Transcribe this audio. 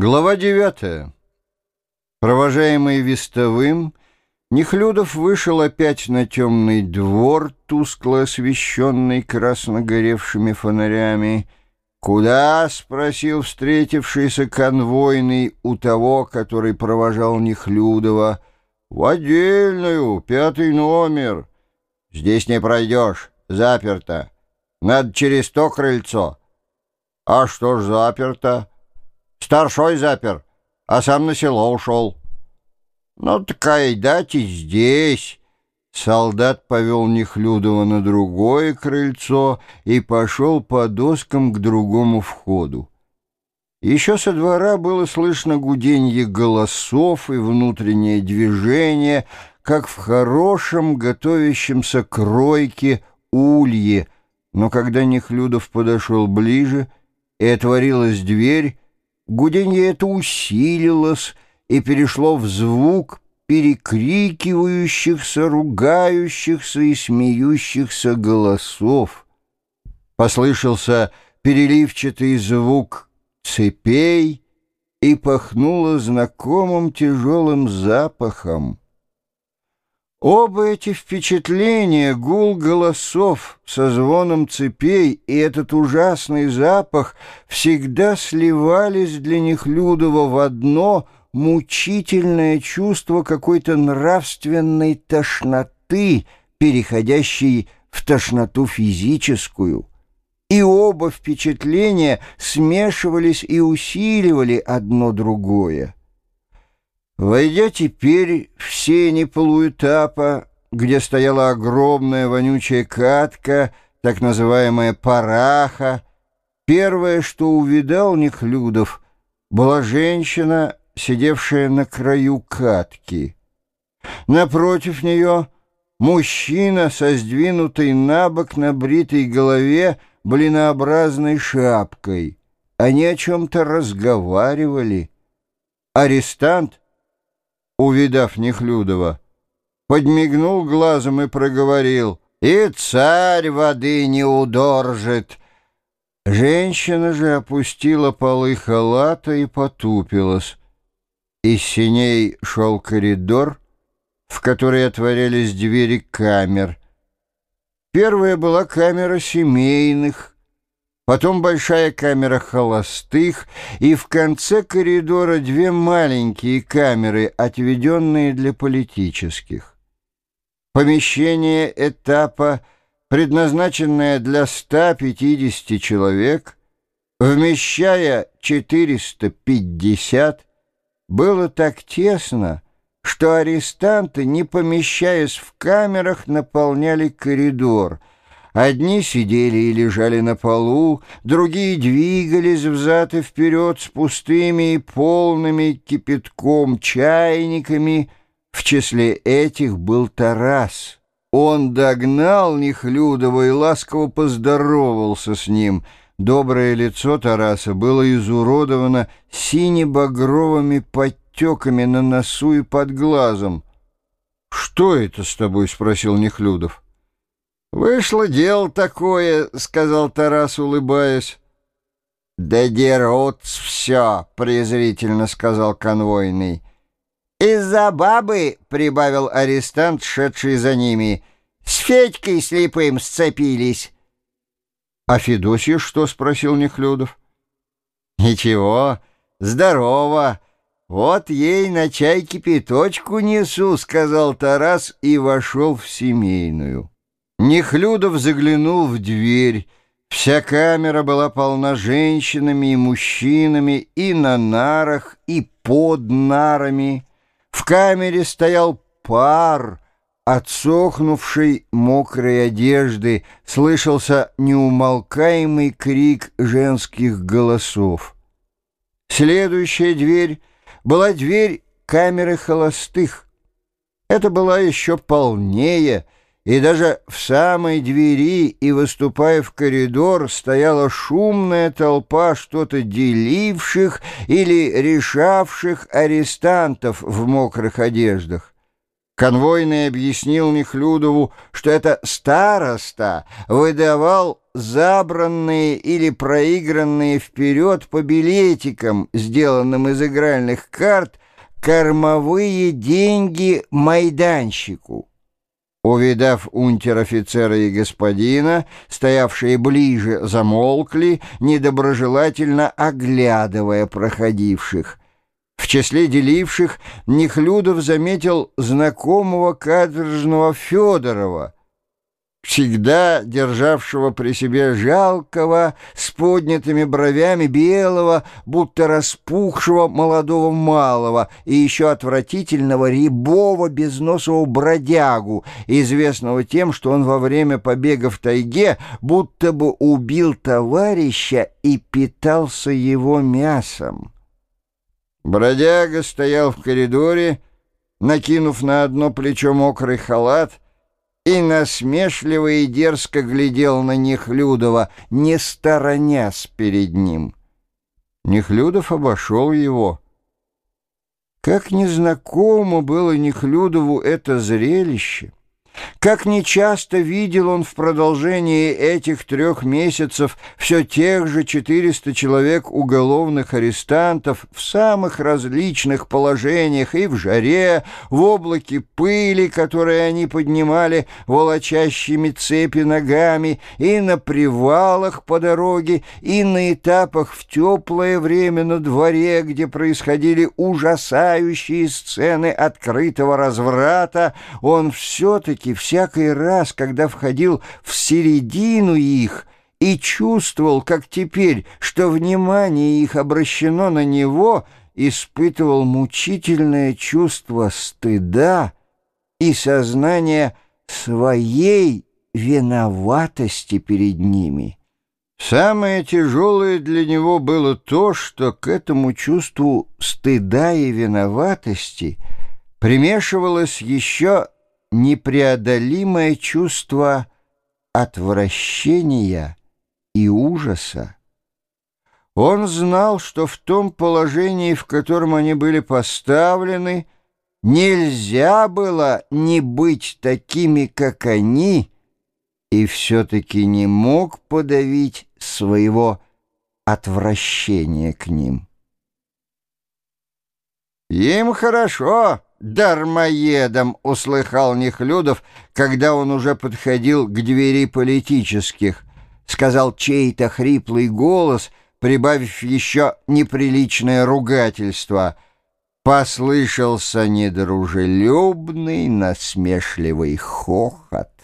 Глава девятая. Провожаемый вестовым, Нехлюдов вышел опять на темный двор, тускло освещенный красно горевшими фонарями. «Куда?» — спросил встретившийся конвойный у того, который провожал Нехлюдова. «В отдельную, пятый номер. Здесь не пройдешь, заперто. Надо через то крыльцо». «А что ж заперто?» Старшой запер, а сам на село ушел. Ну, так айдате здесь. Солдат повел Нехлюдова на другое крыльцо и пошел по доскам к другому входу. Еще со двора было слышно гуденье голосов и внутреннее движение, как в хорошем, готовящемся кройке улье, но когда Нехлюдов подошел ближе, и отворилась дверь, Гуденье это усилилось и перешло в звук перекрикивающихся, ругающихся и смеющихся голосов. Послышался переливчатый звук цепей и пахнуло знакомым тяжелым запахом. Оба эти впечатления, гул голосов со звоном цепей и этот ужасный запах всегда сливались для них Людова в одно мучительное чувство какой-то нравственной тошноты, переходящей в тошноту физическую. И оба впечатления смешивались и усиливали одно другое. Войдя теперь в сени полуэтапа, где стояла огромная вонючая катка, так называемая параха, первое, что увидал Нехлюдов, была женщина, сидевшая на краю катки. Напротив нее мужчина со сдвинутой на бок на бритой голове блинообразной шапкой. Они о чем-то разговаривали. Арестант — увидав Нехлюдова, подмигнул глазом и проговорил «И царь воды не удоржит». Женщина же опустила полы халата и потупилась. Из синей шел коридор, в который отворялись двери камер. Первая была камера семейных, потом большая камера холостых, и в конце коридора две маленькие камеры, отведенные для политических. Помещение этапа, предназначенное для 150 человек, вмещая 450, было так тесно, что арестанты, не помещаясь в камерах, наполняли коридор — Одни сидели и лежали на полу, другие двигались взад и вперед с пустыми и полными кипятком чайниками. В числе этих был Тарас. Он догнал Нехлюдова и ласково поздоровался с ним. Доброе лицо Тараса было изуродовано сине-багровыми подтеками на носу и под глазом. «Что это с тобой?» — спросил Нехлюдов. «Вышло дело такое», — сказал Тарас, улыбаясь. «Да дерутся все», — презрительно сказал конвойный. «Из-за бабы», — прибавил арестант, шедший за ними, — «с Федькой слепым сцепились». «А Федосья что?» — спросил Нехлюдов. «Ничего, здорово. Вот ей на чай кипяточку несу», — сказал Тарас и вошел в семейную. Нехлюдов заглянул в дверь. Вся камера была полна женщинами и мужчинами и на нарах, и под нарами. В камере стоял пар, отсохнувшей мокрой одежды, слышался неумолкаемый крик женских голосов. Следующая дверь была дверь камеры холостых. Это была еще полнее — и даже в самой двери и выступая в коридор стояла шумная толпа что-то деливших или решавших арестантов в мокрых одеждах. Конвойный объяснил Нехлюдову, что это староста выдавал забранные или проигранные вперед по билетикам, сделанным из игральных карт, кормовые деньги майданщику. Увидав унтер-офицера и господина, стоявшие ближе, замолкли, недоброжелательно оглядывая проходивших. В числе деливших Нехлюдов заметил знакомого каторжного Федорова, всегда державшего при себе жалкого, с поднятыми бровями белого, будто распухшего молодого малого и еще отвратительного рябого безносого бродягу, известного тем, что он во время побега в тайге будто бы убил товарища и питался его мясом. Бродяга стоял в коридоре, накинув на одно плечо мокрый халат, и насмешливо и дерзко глядел на Нехлюдова, не сторонясь перед ним. Нехлюдов обошел его. Как незнакомо было Нехлюдову это зрелище! Как нечасто видел он в продолжении этих трех месяцев все тех же 400 человек уголовных арестантов в самых различных положениях и в жаре, в облаке пыли, которые они поднимали волочащими цепи ногами, и на привалах по дороге, и на этапах в теплое время на дворе, где происходили ужасающие сцены открытого разврата, он все-таки все всякий раз, когда входил в середину их и чувствовал, как теперь, что внимание их обращено на него, испытывал мучительное чувство стыда и сознание своей виноватости перед ними. Самое тяжелое для него было то, что к этому чувству стыда и виноватости примешивалось еще непреодолимое чувство отвращения и ужаса. Он знал, что в том положении, в котором они были поставлены, нельзя было не быть такими, как они, и все-таки не мог подавить своего отвращения к ним. «Им хорошо!» Дармоедом услыхал Нехлюдов, когда он уже подходил к двери политических, сказал чей-то хриплый голос, прибавив еще неприличное ругательство. Послышался недружелюбный, насмешливый хохот.